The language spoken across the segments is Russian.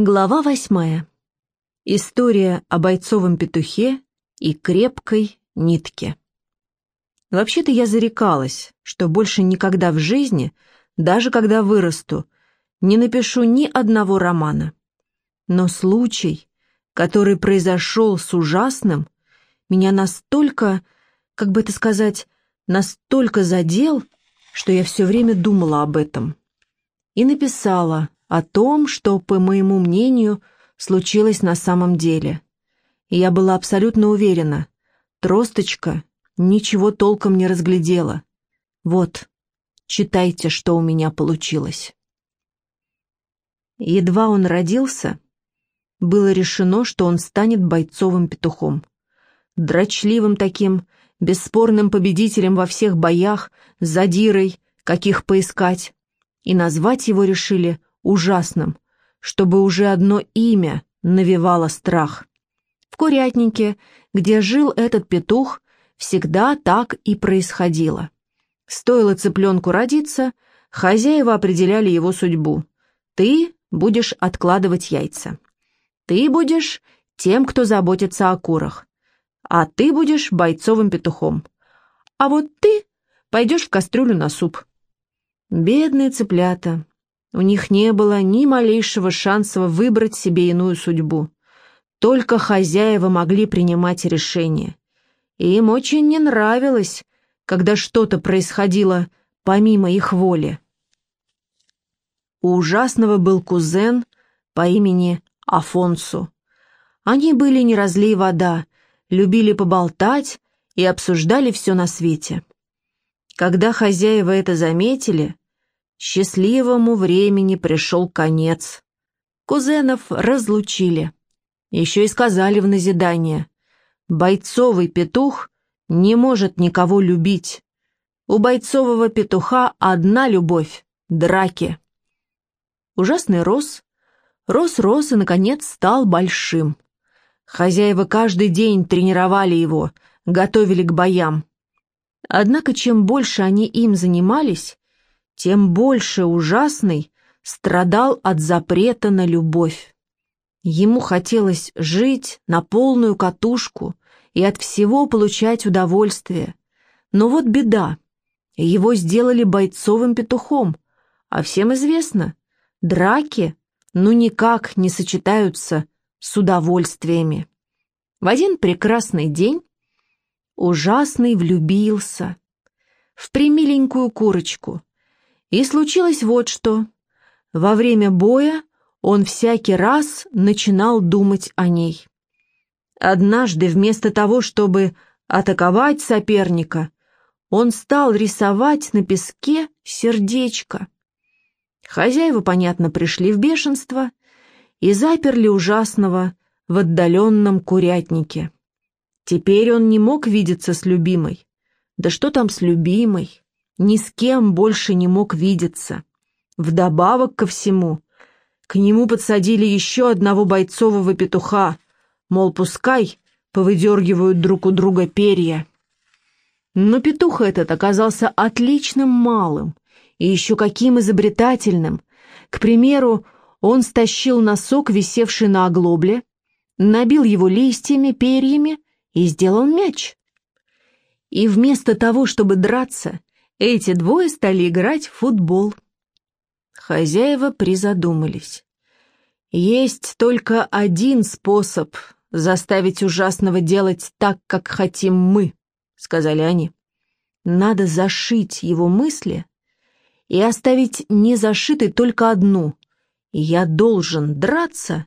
Глава восьмая. История о бойцовом петухе и крепкой нитке. Вообще-то я зарекалась, что больше никогда в жизни, даже когда вырасту, не напишу ни одного романа. Но случай, который произошел с ужасным, меня настолько, как бы это сказать, настолько задел, что я все время думала об этом. И написала о том, что, по моему мнению, случилось на самом деле. И я была абсолютно уверена, тросточка ничего толком не разглядела. Вот, читайте, что у меня получилось. Едва он родился, было решено, что он станет бойцовым петухом. Дрочливым таким, бесспорным победителем во всех боях, задирой, каких поискать. И назвать его решили ужасным, чтобы уже одно имя навевало страх. В курятнике, где жил этот петух, всегда так и происходило. Стоило цыпленку родиться, хозяева определяли его судьбу. Ты будешь откладывать яйца. Ты будешь тем, кто заботится о курах. А ты будешь бойцовым петухом. А вот ты пойдешь в кастрюлю на суп. Бедные цыплята, у них не было ни малейшего шанса выбрать себе иную судьбу. Только хозяева могли принимать решения. И им очень не нравилось, когда что-то происходило помимо их воли. У ужасного был кузен по имени Афонсу. Они были не разлей вода, любили поболтать и обсуждали все на свете. Когда хозяева это заметили, Счастливому времени пришел конец. Кузенов разлучили. Еще и сказали в назидание. Бойцовый петух не может никого любить. У бойцового петуха одна любовь — драки. Ужасный рос, рос-рос и, наконец, стал большим. Хозяева каждый день тренировали его, готовили к боям. Однако чем больше они им занимались, тем больше ужасный страдал от запрета на любовь. Ему хотелось жить на полную катушку и от всего получать удовольствие. Но вот беда. Его сделали бойцовым петухом, а всем известно, драки ну никак не сочетаются с удовольствиями. В один прекрасный день ужасный влюбился в примиленькую курочку, и случилось вот что. Во время боя он всякий раз начинал думать о ней. Однажды вместо того, чтобы атаковать соперника, он стал рисовать на песке сердечко. Хозяева, понятно, пришли в бешенство и заперли ужасного в отдаленном курятнике. Теперь он не мог видеться с любимой. Да что там с любимой? Ни с кем больше не мог видеться. Вдобавок ко всему, к нему подсадили еще одного бойцового петуха, мол, пускай повыдергивают друг у друга перья. Но петух этот оказался отличным малым и еще каким изобретательным. К примеру, он стащил носок, висевший на оглобле, набил его листьями, перьями и сделал мяч. И вместо того, чтобы драться, эти двое стали играть в футбол. Хозяева призадумались. Есть только один способ заставить ужасного делать так, как хотим мы, сказали они. Надо зашить его мысли и оставить не зашитой только одну. Я должен драться,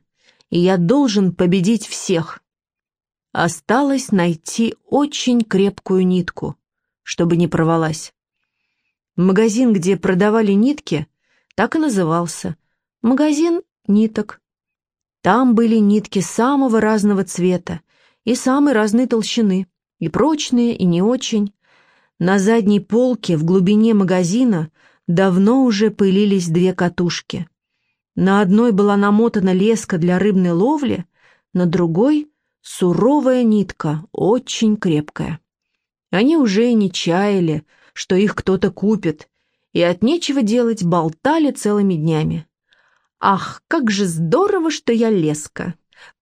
и я должен победить всех. Осталось найти очень крепкую нитку, чтобы не порвалась. Магазин, где продавали нитки, так и назывался. Магазин ниток. Там были нитки самого разного цвета и самой разной толщины, и прочные, и не очень. На задней полке в глубине магазина давно уже пылились две катушки. На одной была намотана леска для рыбной ловли, на другой — суровая нитка, очень крепкая. Они уже не чаяли, что их кто-то купит, и от нечего делать болтали целыми днями. Ах, как же здорово, что я леска.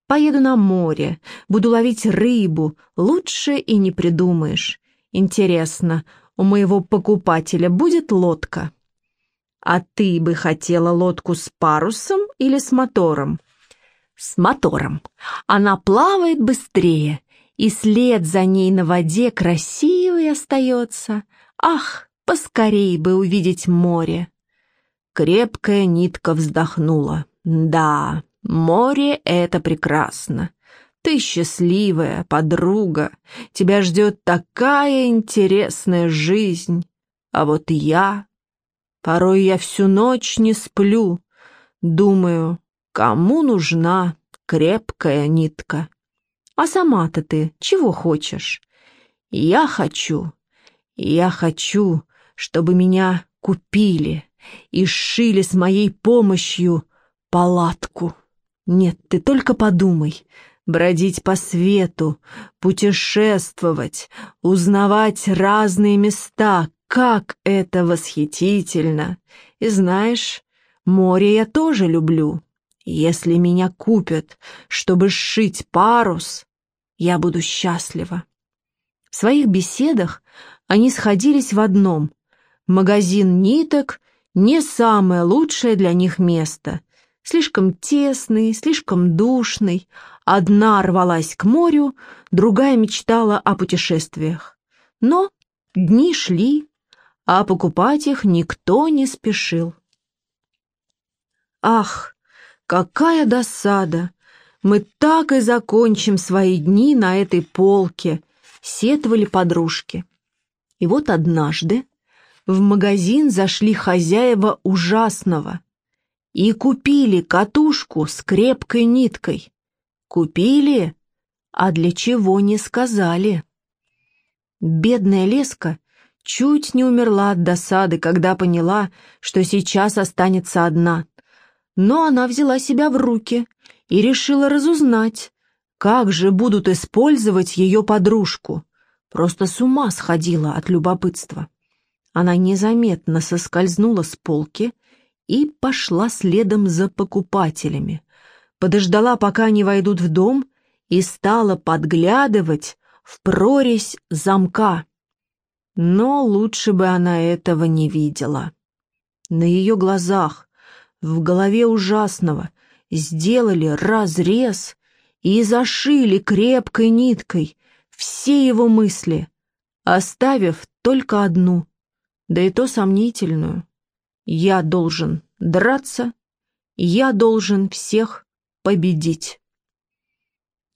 Поеду на море, буду ловить рыбу, лучше и не придумаешь. Интересно, у моего покупателя будет лодка? А ты бы хотела лодку с парусом или с мотором? С мотором. Она плавает быстрее, и след за ней на воде красивый остается. Ах, поскорей бы увидеть море. Крепкая нитка вздохнула. Да, море — это прекрасно. Ты счастливая подруга, тебя ждет такая интересная жизнь. А вот я... Порой я всю ночь не сплю, думаю, кому нужна крепкая нитка. А сама-то ты чего хочешь? Я хочу, я хочу, чтобы меня купили и сшили с моей помощью палатку. Нет, ты только подумай, бродить по свету, путешествовать, узнавать разные места, как это восхитительно! И знаешь, море я тоже люблю. Если меня купят, чтобы сшить парус, я буду счастлива. В своих беседах они сходились в одном. Магазин ниток — не самое лучшее для них место. Слишком тесный, слишком душный. Одна рвалась к морю, другая мечтала о путешествиях. Но дни шли, а покупать их никто не спешил. Ах, какая досада! Мы так и закончим свои дни на этой полке, сетовали подружки. И вот однажды в магазин зашли хозяева ужасного и купили катушку с крепкой ниткой. Купили, а для чего не сказали. Бедная Леска чуть не умерла от досады, когда поняла, что сейчас останется одна. Но она взяла себя в руки и решила разузнать, как же будут использовать ее подружку. Просто с ума сходила от любопытства. Она незаметно соскользнула с полки и пошла следом за покупателями. Подождала, пока они войдут в дом, и стала подглядывать в прорезь замка. Но лучше бы она этого не видела. На ее глазах, в голове ужасного, сделали разрез и зашили крепкой ниткой все его мысли, оставив только одну, да и то сомнительную. Я должен драться, я должен всех победить.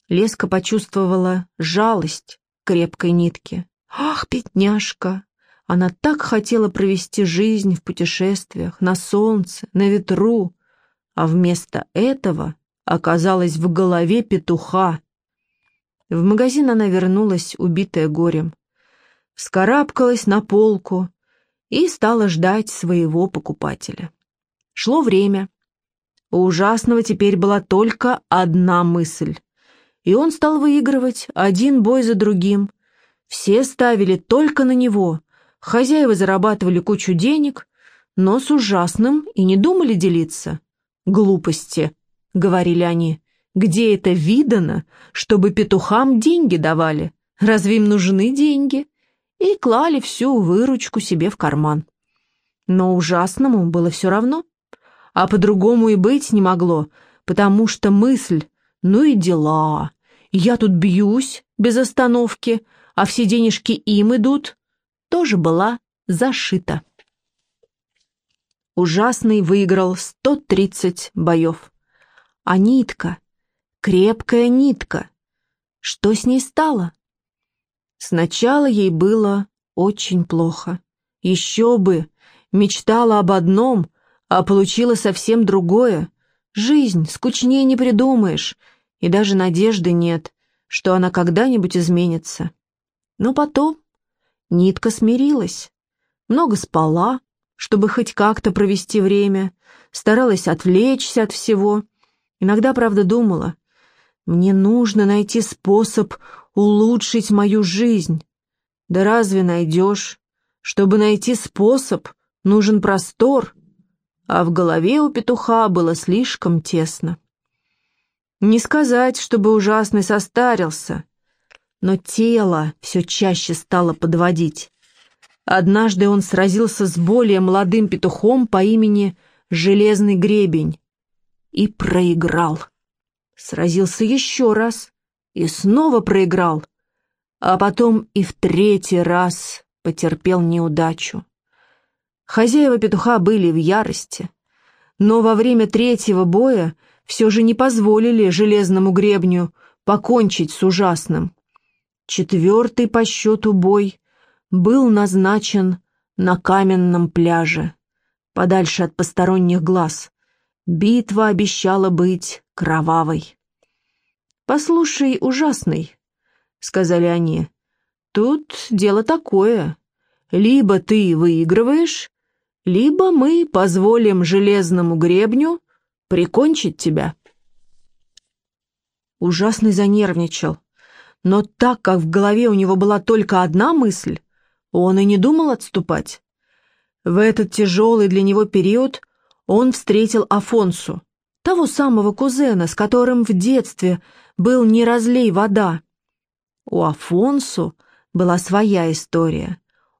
Леска почувствовала жалость крепкой нитки. Ах, бедняжка! Она так хотела провести жизнь в путешествиях, на солнце, на ветру, а вместо этого оказалась в голове петуха, в магазин она вернулась, убитая горем. Вскарабкалась на полку и стала ждать своего покупателя. Шло время. У ужасного теперь была только одна мысль. И он стал выигрывать один бой за другим. Все ставили только на него. Хозяева зарабатывали кучу денег, но с ужасным и не думали делиться. «Глупости», — говорили они. Где это видано, чтобы петухам деньги давали? Разве им нужны деньги? И клали всю выручку себе в карман. Но ужасному было все равно. А по-другому и быть не могло, потому что мысль «ну и дела», «я тут бьюсь без остановки, а все денежки им идут», тоже была зашита. Ужасный выиграл 130 боев. А нитка крепкая нитка. Что с ней стало? Сначала ей было очень плохо. Еще бы, мечтала об одном, а получила совсем другое. Жизнь скучнее не придумаешь, и даже надежды нет, что она когда-нибудь изменится. Но потом нитка смирилась, много спала, чтобы хоть как-то провести время, старалась отвлечься от всего. Иногда, правда, думала, мне нужно найти способ улучшить мою жизнь. Да разве найдешь? Чтобы найти способ, нужен простор. а в голове у петуха было слишком тесно. Не сказать, чтобы ужасный состарился, но тело все чаще стало подводить. Однажды он сразился с более молодым петухом по имени Железный Гребень и проиграл. Сразился еще раз и снова проиграл, а потом и в третий раз потерпел неудачу. Хозяева петуха были в ярости, но во время третьего боя все же не позволили железному гребню покончить с ужасным. Четвертый по счету бой был назначен на каменном пляже, подальше от посторонних глаз. Битва обещала быть кровавой. «Послушай, ужасный», — сказали они, — «тут дело такое. Либо ты выигрываешь, либо мы позволим железному гребню прикончить тебя». Ужасный занервничал, но так как в голове у него была только одна мысль, он и не думал отступать. В этот тяжелый для него период он встретил Афонсу, того самого кузена, с которым в детстве был не разлей вода. У Афонсу была своя история.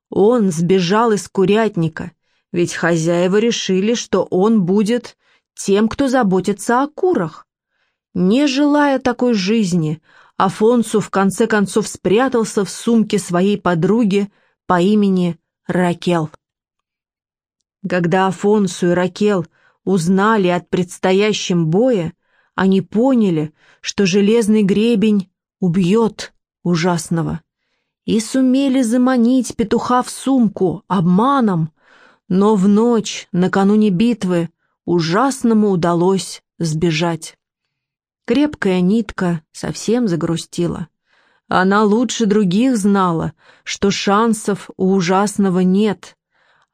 Он сбежал из курятника, ведь хозяева решили, что он будет тем, кто заботится о курах. Не желая такой жизни, Афонсу в конце концов спрятался в сумке своей подруги, по имени Ракел. Когда Афонсу и Ракел узнали от предстоящем боя, они поняли, что железный гребень убьет ужасного, и сумели заманить петуха в сумку обманом, но в ночь, накануне битвы, ужасному удалось сбежать. Крепкая нитка совсем загрустила. Она лучше других знала, что шансов у ужасного нет,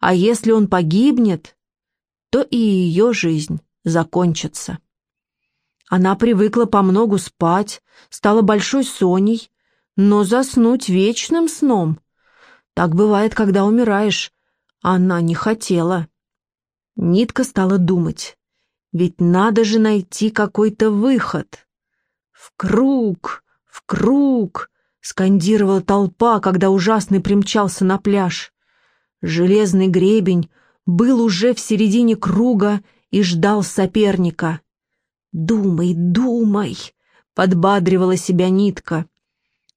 а если он погибнет, то и ее жизнь закончится. Она привыкла помногу спать, стала большой Соней, но заснуть вечным сном. Так бывает, когда умираешь. Она не хотела. Нитка стала думать, ведь надо же найти какой-то выход. В круг, «В круг!» — скандировала толпа, когда ужасный примчался на пляж. Железный гребень был уже в середине круга и ждал соперника. «Думай, думай!» — подбадривала себя нитка.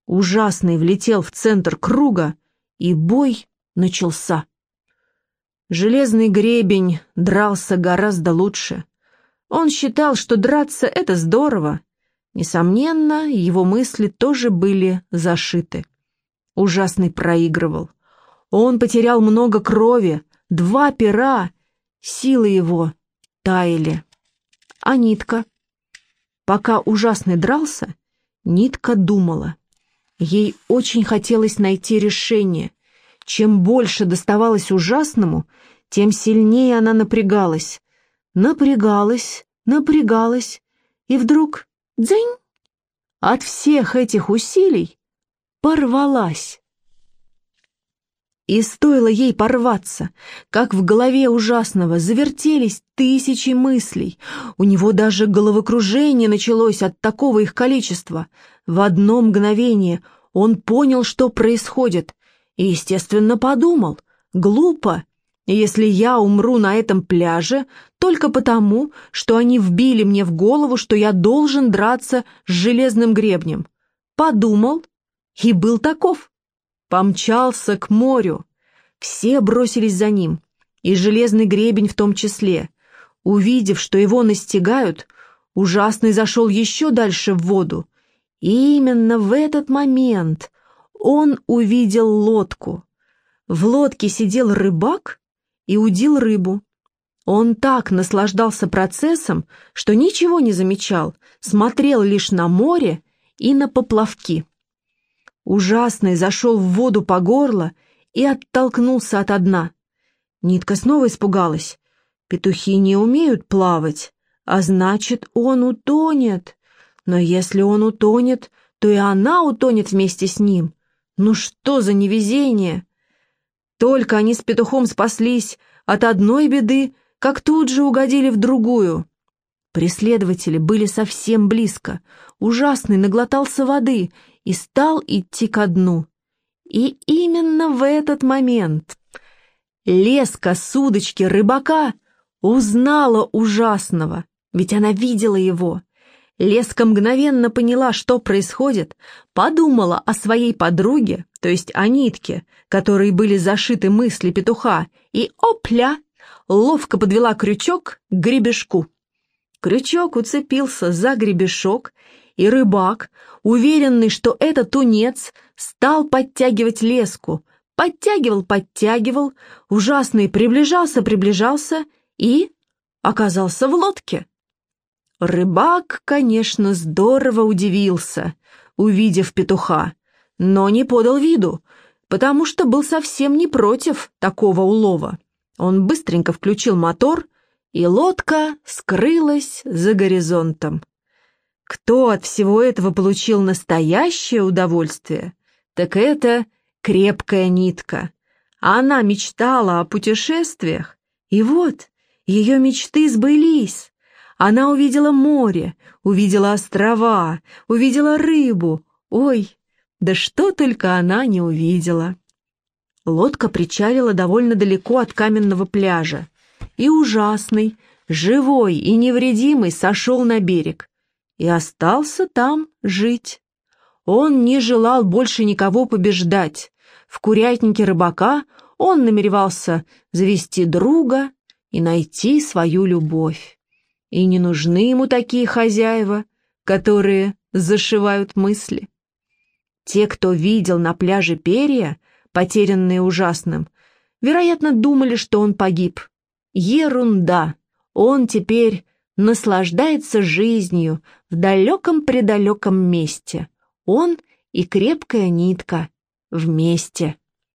Ужасный влетел в центр круга, и бой начался. Железный гребень дрался гораздо лучше. Он считал, что драться — это здорово, Несомненно, его мысли тоже были зашиты. Ужасный проигрывал. Он потерял много крови, два пера, силы его таяли. А нитка? Пока ужасный дрался, нитка думала. Ей очень хотелось найти решение. Чем больше доставалось ужасному, тем сильнее она напрягалась. Напрягалась, напрягалась, и вдруг Дзынь! От всех этих усилий порвалась. И стоило ей порваться, как в голове ужасного завертелись тысячи мыслей. У него даже головокружение началось от такого их количества. В одно мгновение он понял, что происходит, и, естественно, подумал. Глупо, если я умру на этом пляже только потому, что они вбили мне в голову, что я должен драться с железным гребнем. Подумал и был таков. Помчался к морю. Все бросились за ним, и железный гребень в том числе. Увидев, что его настигают, ужасный зашел еще дальше в воду. И именно в этот момент он увидел лодку. В лодке сидел рыбак и удил рыбу. Он так наслаждался процессом, что ничего не замечал, смотрел лишь на море и на поплавки. Ужасный зашел в воду по горло и оттолкнулся от дна. Нитка снова испугалась. Петухи не умеют плавать, а значит, он утонет. Но если он утонет, то и она утонет вместе с ним. Ну что за невезение! Только они с петухом спаслись от одной беды, как тут же угодили в другую. Преследователи были совсем близко. Ужасный наглотался воды и стал идти ко дну. И именно в этот момент леска с удочки рыбака узнала ужасного, ведь она видела его. Леска мгновенно поняла, что происходит, подумала о своей подруге, то есть о нитке, которой были зашиты мысли петуха, и опля, ловко подвела крючок к гребешку. Крючок уцепился за гребешок, и рыбак, уверенный, что это тунец, стал подтягивать леску. Подтягивал, подтягивал, ужасный приближался, приближался и оказался в лодке. Рыбак, конечно, здорово удивился, увидев петуха, но не подал виду, потому что был совсем не против такого улова. Он быстренько включил мотор и лодка скрылась за горизонтом. Кто от всего этого получил настоящее удовольствие, так это крепкая нитка. Она мечтала о путешествиях, и вот ее мечты сбылись. Она увидела море, увидела острова, увидела рыбу. Ой, да что только она не увидела. Лодка причалила довольно далеко от каменного пляжа и ужасный, живой и невредимый сошел на берег и остался там жить. Он не желал больше никого побеждать. В курятнике рыбака он намеревался завести друга и найти свою любовь. И не нужны ему такие хозяева, которые зашивают мысли. Те, кто видел на пляже перья, потерянные ужасным, вероятно, думали, что он погиб. Ерунда. Он теперь наслаждается жизнью в далеком-предалеком месте. Он и крепкая нитка вместе.